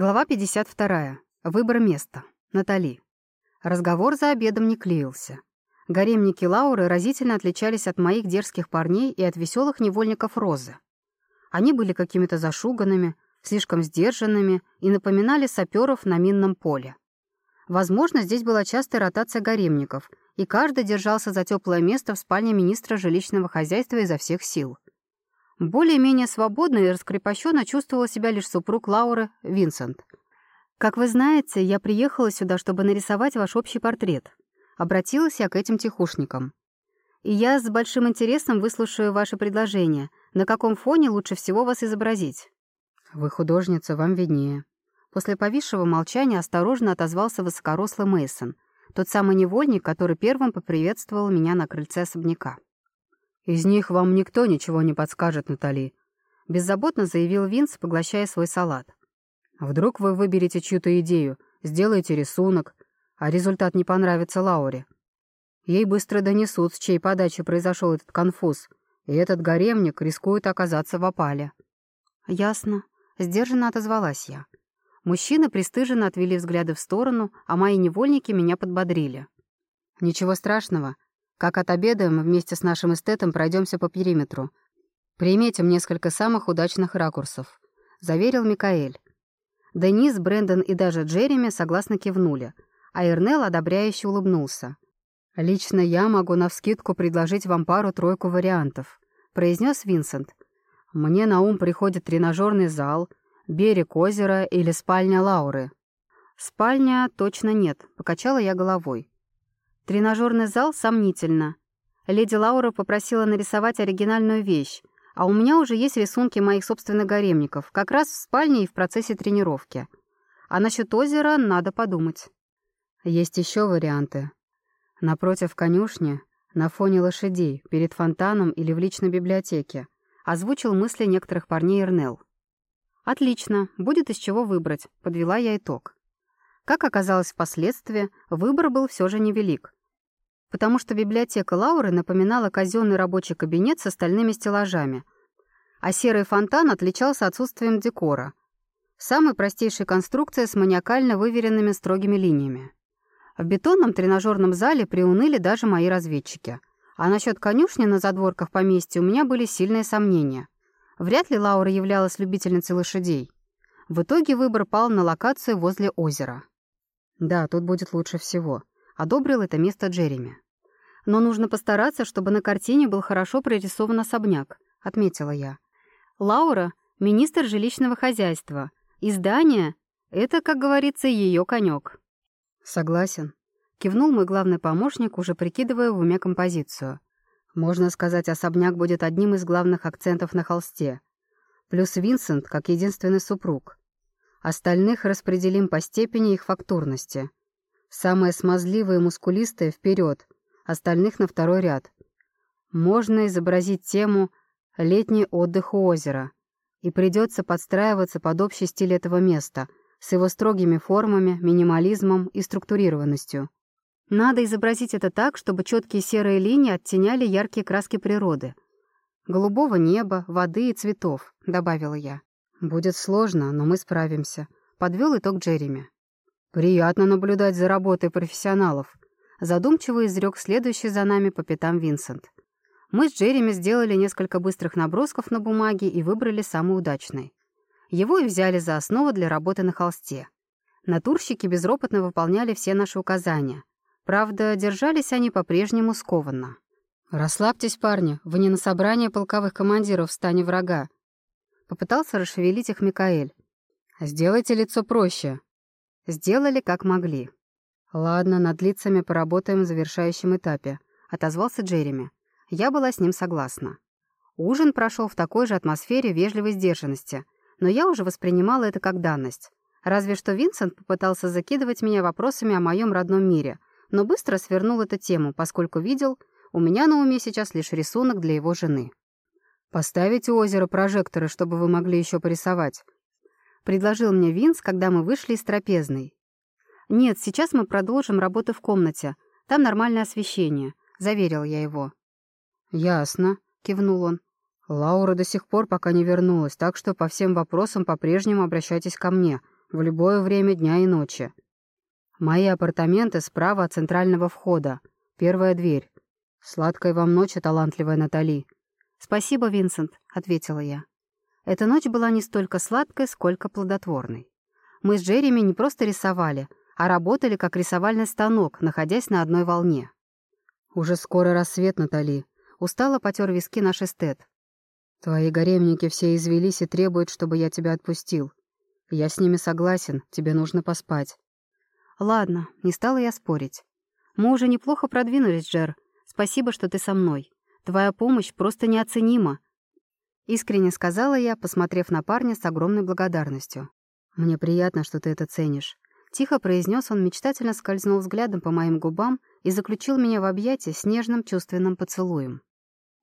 Глава 52. Выбор места. Натали. Разговор за обедом не клеился. Гаремники Лауры разительно отличались от моих дерзких парней и от веселых невольников Розы. Они были какими-то зашуганными, слишком сдержанными и напоминали саперов на минном поле. Возможно, здесь была частая ротация гаремников, и каждый держался за теплое место в спальне министра жилищного хозяйства изо всех сил. Более-менее свободно и раскрепощенно чувствовала себя лишь супруг Лауры, Винсент. «Как вы знаете, я приехала сюда, чтобы нарисовать ваш общий портрет». Обратилась я к этим тихушникам. «И я с большим интересом выслушаю ваше предложение. На каком фоне лучше всего вас изобразить?» «Вы художница, вам виднее». После повисшего молчания осторожно отозвался высокорослый Мейсон, тот самый невольник, который первым поприветствовал меня на крыльце особняка. «Из них вам никто ничего не подскажет, Натали», — беззаботно заявил Винс, поглощая свой салат. «Вдруг вы выберете чью-то идею, сделаете рисунок, а результат не понравится Лауре. Ей быстро донесут, с чьей подачи произошел этот конфуз, и этот гаремник рискует оказаться в опале». «Ясно», — сдержанно отозвалась я. Мужчины пристыженно отвели взгляды в сторону, а мои невольники меня подбодрили. «Ничего страшного», как отобедаем, вместе с нашим эстетом пройдемся по периметру. Приметим несколько самых удачных ракурсов», — заверил Микаэль. Денис, Брэндон и даже Джереми согласно кивнули, а Эрнел одобряюще улыбнулся. «Лично я могу навскидку предложить вам пару-тройку вариантов», — произнес Винсент. «Мне на ум приходит тренажерный зал, берег озера или спальня Лауры». «Спальня точно нет», — покачала я головой. Тренажерный зал сомнительно. Леди Лаура попросила нарисовать оригинальную вещь, а у меня уже есть рисунки моих собственных гаремников, как раз в спальне и в процессе тренировки. А насчет озера надо подумать. Есть еще варианты. Напротив конюшни, на фоне лошадей, перед фонтаном или в личной библиотеке, озвучил мысли некоторых парней Эрнел. «Отлично, будет из чего выбрать», — подвела я итог. Как оказалось впоследствии, выбор был все же невелик потому что библиотека Лауры напоминала казенный рабочий кабинет с остальными стеллажами, а серый фонтан отличался отсутствием декора. Самой простейшей конструкция с маниакально выверенными строгими линиями. В бетонном тренажерном зале приуныли даже мои разведчики. А насчет конюшни на задворках поместья у меня были сильные сомнения. Вряд ли Лаура являлась любительницей лошадей. В итоге выбор пал на локацию возле озера. Да, тут будет лучше всего одобрил это место Джереми. «Но нужно постараться, чтобы на картине был хорошо прорисован особняк», — отметила я. «Лаура — министр жилищного хозяйства. Издание — это, как говорится, ее конек». «Согласен», — кивнул мой главный помощник, уже прикидывая в уме композицию. «Можно сказать, особняк будет одним из главных акцентов на холсте. Плюс Винсент, как единственный супруг. Остальных распределим по степени их фактурности. Самые смазливые и мускулистые вперед, остальных на второй ряд. Можно изобразить тему «Летний отдых у озера», и придется подстраиваться под общий стиль этого места, с его строгими формами, минимализмом и структурированностью. Надо изобразить это так, чтобы четкие серые линии оттеняли яркие краски природы. «Голубого неба, воды и цветов», — добавила я. «Будет сложно, но мы справимся», — подвел итог Джереми. «Приятно наблюдать за работой профессионалов», — задумчиво изрек следующий за нами по пятам Винсент. Мы с Джереми сделали несколько быстрых набросков на бумаге и выбрали самый удачный. Его и взяли за основу для работы на холсте. Натурщики безропотно выполняли все наши указания. Правда, держались они по-прежнему скованно. «Расслабьтесь, парни, вы не на собрание полковых командиров в стане врага», — попытался расшевелить их Микаэль. «Сделайте лицо проще», Сделали как могли. «Ладно, над лицами поработаем в завершающем этапе», — отозвался Джереми. Я была с ним согласна. Ужин прошел в такой же атмосфере вежливой сдержанности, но я уже воспринимала это как данность. Разве что Винсент попытался закидывать меня вопросами о моем родном мире, но быстро свернул эту тему, поскольку видел, у меня на уме сейчас лишь рисунок для его жены. «Поставите у озера прожекторы, чтобы вы могли еще порисовать», предложил мне Винс, когда мы вышли из трапезной. «Нет, сейчас мы продолжим работу в комнате. Там нормальное освещение», — заверил я его. «Ясно», — кивнул он. «Лаура до сих пор пока не вернулась, так что по всем вопросам по-прежнему обращайтесь ко мне. в любое время дня и ночи. Мои апартаменты справа от центрального входа. Первая дверь. Сладкой вам ночи, талантливая Натали. Спасибо, Винсент, ответила я. Эта ночь была не столько сладкой, сколько плодотворной. Мы с Джереми не просто рисовали, а работали как рисовальный станок, находясь на одной волне. «Уже скоро рассвет, Натали», — устало потер виски наш эстет. «Твои гаремники все извелись и требуют, чтобы я тебя отпустил. Я с ними согласен, тебе нужно поспать». «Ладно, не стала я спорить. Мы уже неплохо продвинулись, Джер. Спасибо, что ты со мной. Твоя помощь просто неоценима. Искренне сказала я, посмотрев на парня с огромной благодарностью. «Мне приятно, что ты это ценишь». Тихо произнес он, мечтательно скользнул взглядом по моим губам и заключил меня в объятия с нежным чувственным поцелуем.